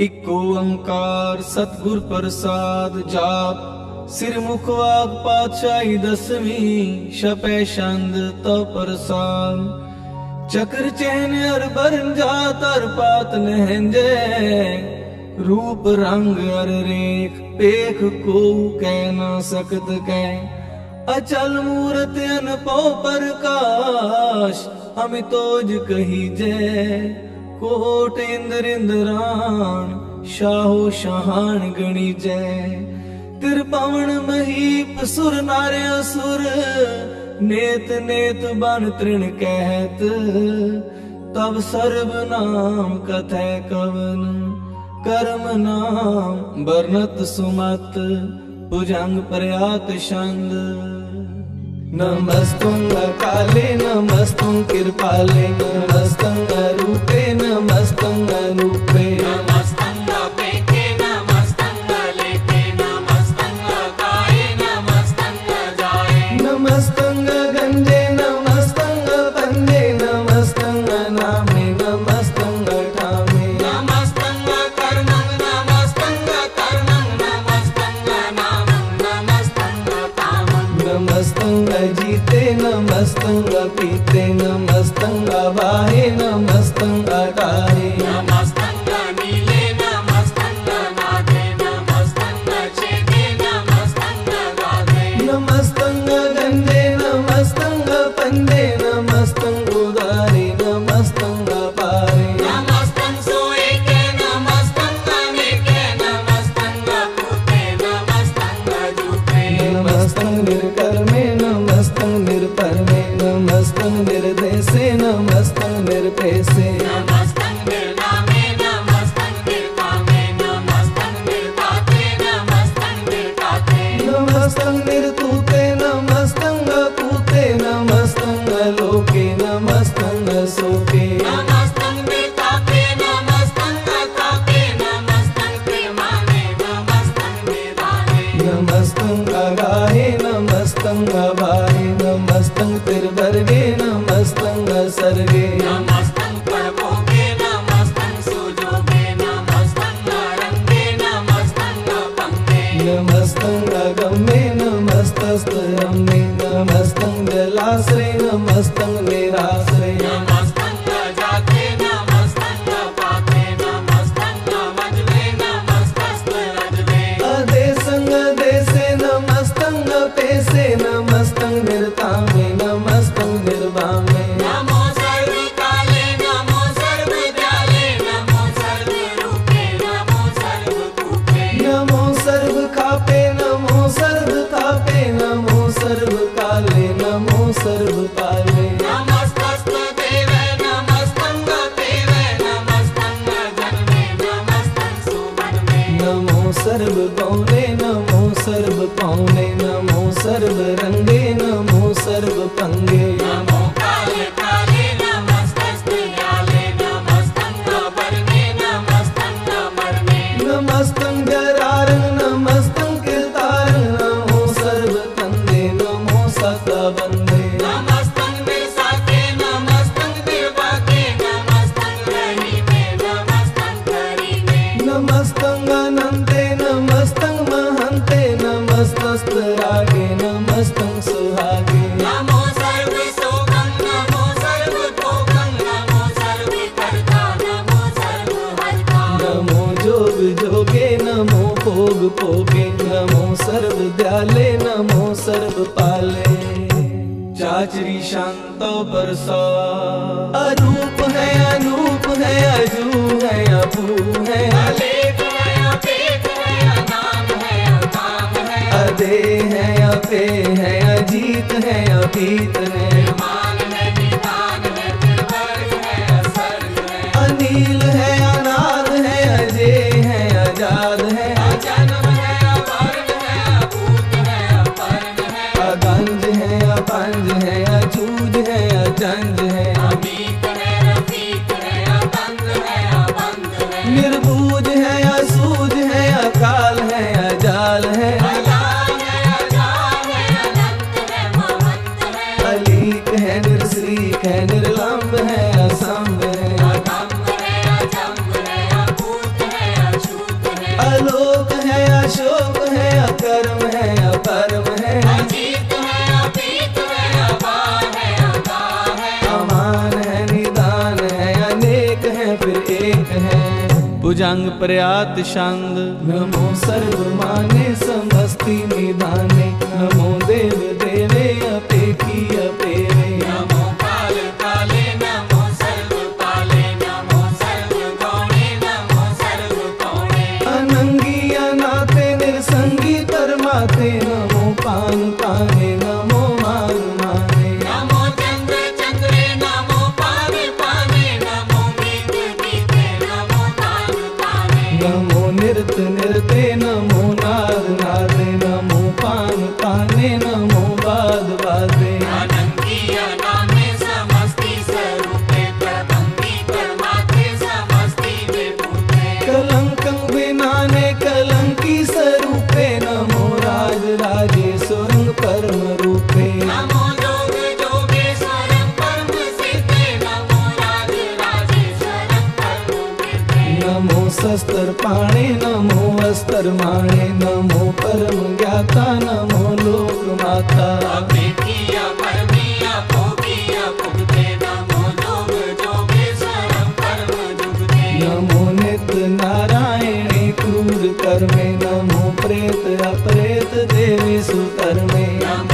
ਇਕ ਓੰਕਾਰ ਸਤਗੁਰ ਪ੍ਰਸਾਦ ਜਾਪ ਸਿਰ ਮੁਖਵਾਗ ਪਾਤਸ਼ਾਹੀ ਦਸਵੀਂ, ਛਪੈ ਛੰਦ ਤਉ ਪ੍ਰਸਾਦ। ਚਕਰ ਚਹਿਨ ਅਰ ਬਰਨ ਜਾ ਤਰ ਪਾਤ ਨਹਿੰਜੇ, ਰੂਪ ਰੰਗ ਅਰ ਰੇਖ ਪੇਖ ਕੋ ਕਹਿ ਨਾ ਸਕਤ ਕਹਿ ਅਚਲ ਮੂਰਤ ਅਨਪਉ ਪ੍ਰਕਾਸ਼, ਅਮਿਤੋਜ ਕਹੀ ਜੈ। ਕੋਟ ਇੰਦਰ ਇੰਦਰਾਣ ਸ਼ਾਹੋ ਸ਼ਾਹਾਨ ਗਣੀ ਜੈ। ਤਿਰ ਪਵਨ ਮਹੀਪ ਸੁਰ ਨਾਰੇ ਅਸੁਰ ਨੇਤ ਨੇਤ ਬਨ ਤ੍ਰਿਣ ਕਹਿਤ। ਤਬ ਸਰਬ ਨਾਮ ਕਥੈ ਕਵਨ, ਕਰਮ ਨਾਮ ਬਰਨਤ ਸੁਮਤ, ਭੁਜੰਗ ਪ੍ਰਯਾਤ ਛੰਦ। ਨਮਸਤੰ ਅਕਾਲੇ, ਨਮਸਤੰ ਕਿਰਪਾਲੇ, ਨਮਸਤੰ ਰੂਪੇ Namah Namah योग भोगे नमो सर्व दयाले नमो सर्व पाले चाचरी शांत बरसा। अरूप है अनूप है अजू है अबू है। अदे है अपे है अजीत है अभीत है। प्रयात शांद नमो सर्व माने समस्ती निदाने। नमो देव देवे अपेखी अपेरे नमो काल काले नमो सर्व पाले नमो सर्व कौणे नमो सर्व कौणे अनंगी अनाथे निरसंगी परमाते नमो पान पाने नमो सुतर में।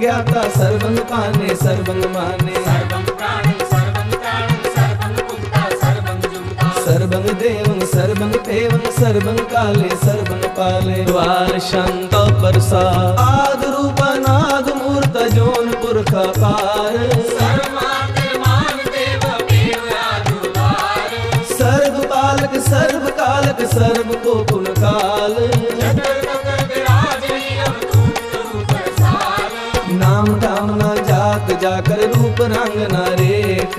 ज्ञाता सर्वंग काने सर्वंग माने। सर्वंग देवं सर्वंग पेवं सर्वंग काले सर्वंग पाले। द्वार शांत परसा। आद रूपा नाग मूर्त जोन पुरख पार। सर्व पालक सर्व कालक सर्व को ਜਾ ਕਰ ਰੂਪ ਰੰਗ ਨਾ ਰੇਖ।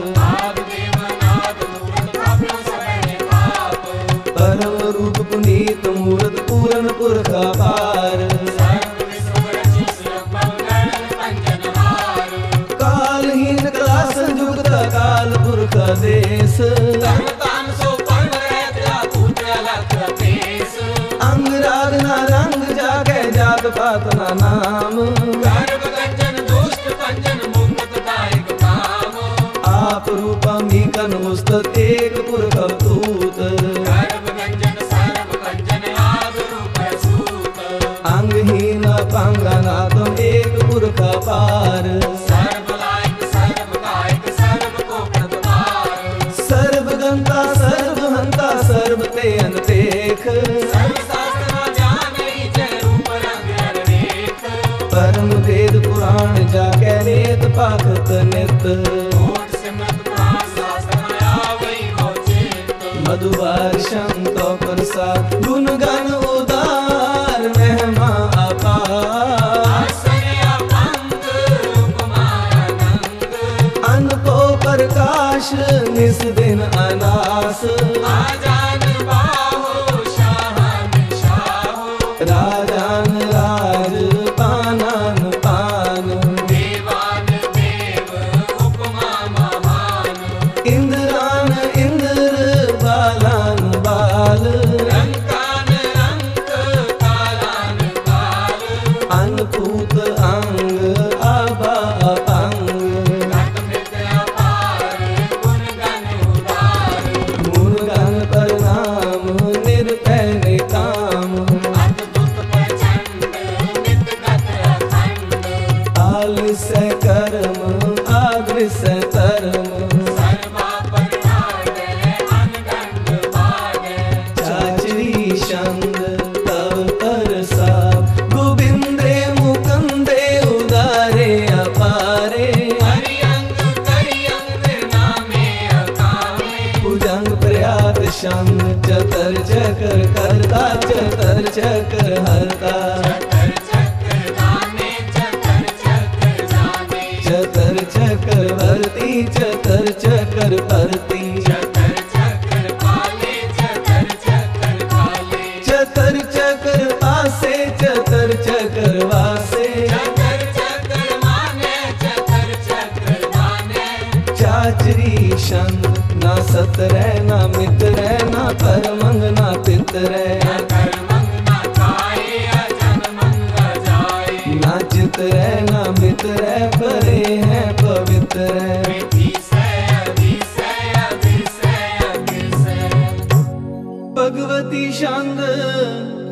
शं करता चतर चतुर्चक्र हर्ता।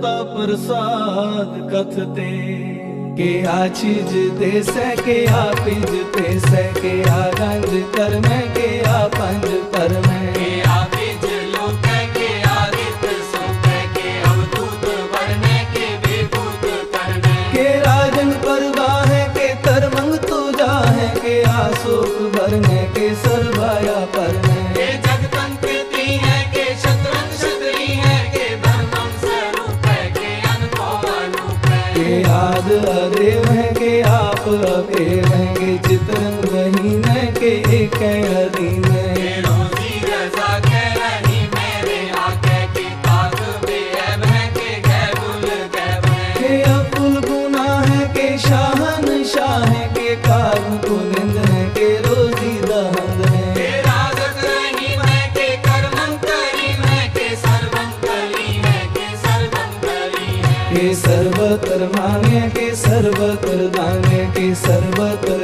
ता प्रसाद कथते के आचिज दे सके आपिज दे सके आगंज कर्म के आपंज कर्म के आप सर्वत्र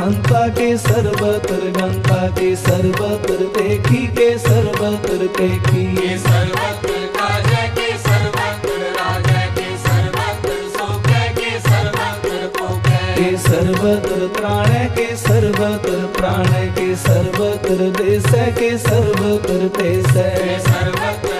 हंता के सर्वतर गंता के सर्वतर देखी के सर्वतर देखी ये सर्वत्र के सर्वत्र राजय के सर्वत्र सोकय के सर्वत्र पोकय के सर्वत्र के सर्वत्र देश के सर्वत्र देश सर्वत्र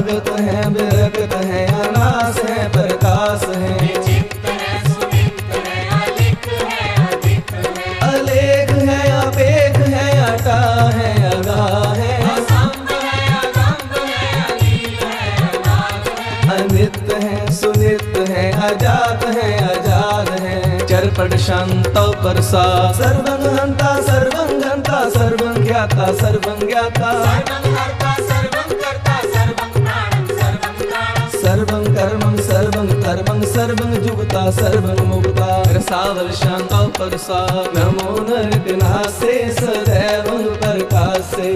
भगत हैं विरक्त हैं अनास हैं प्रकाश हैं। अलेख है अपेख है अटा है अगा है। अनित है सुनित है अजात है अजाद है। चरपट शांत परसा। सर्वंग हंता सर्वंग हंता ज्ञाता सर्वंग ज्ञाता। सर्वंग जुगता सर्वंग मुक्ता। रसावल शांता परसा नमो नरकनासे सदैव प्रकाशे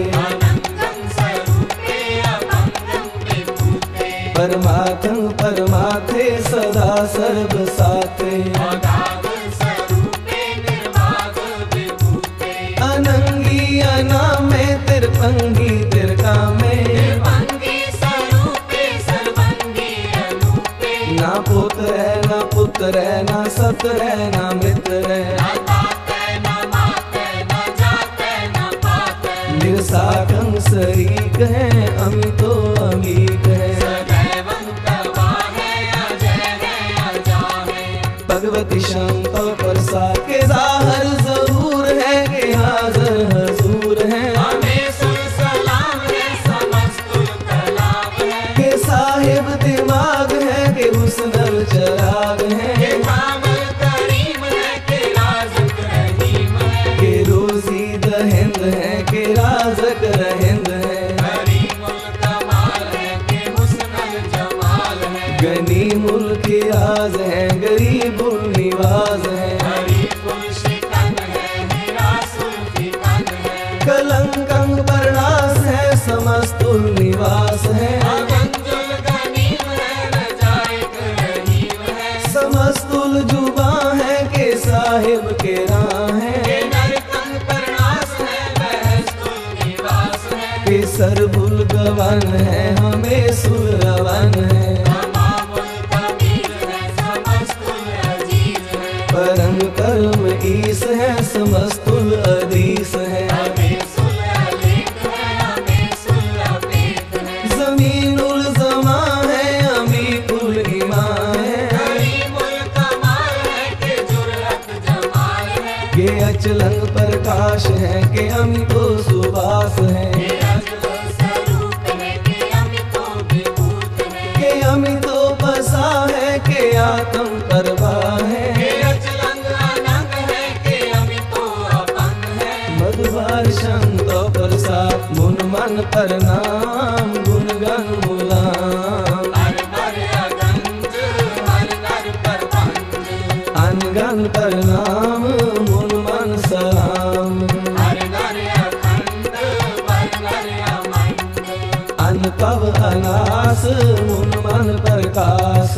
परमात्म परमाथे सदा सर्व सर्वसाते अनंगी अनामे तिरपंगी रहना सत रहना मृत रहना निरसाखं सरीक है अमितो must ਅਨੁਭਵ ਅਨਾਸ ਮਨ ਮਨ ਪ੍ਰਕਾਸ਼।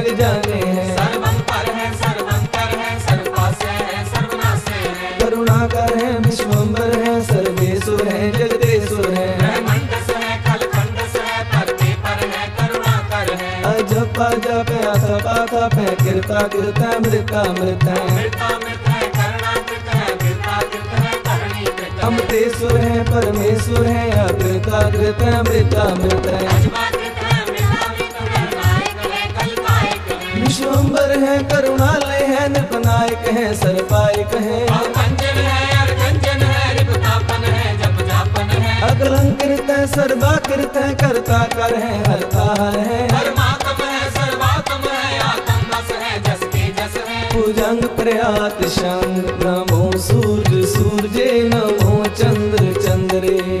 कृताकृत मृतामृत हम तेसुर हैं परमेश्वर हैं अमृता मृत विश्वम्बर है करुणालय है नृपनायक है सरपायक है। अकलंकृत है सर्वाकृत है कर्ता कर है हरता हर है भुजंग प्रयात शंग नमो सूर्य सूर्य नमो चंद्र चंद्रे।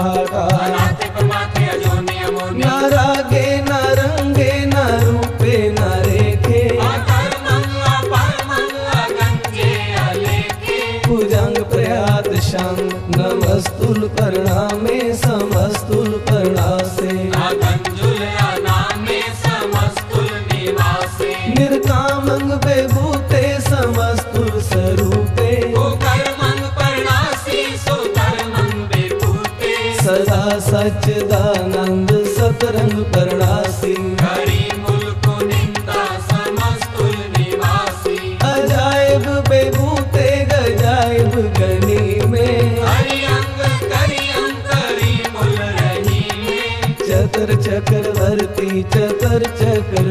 सदा सच्चिदानंद सतरंग करणासी हरि निवासी अजायब बेबूते गजायब गनी में। चक्रवर्ती चतर चक्र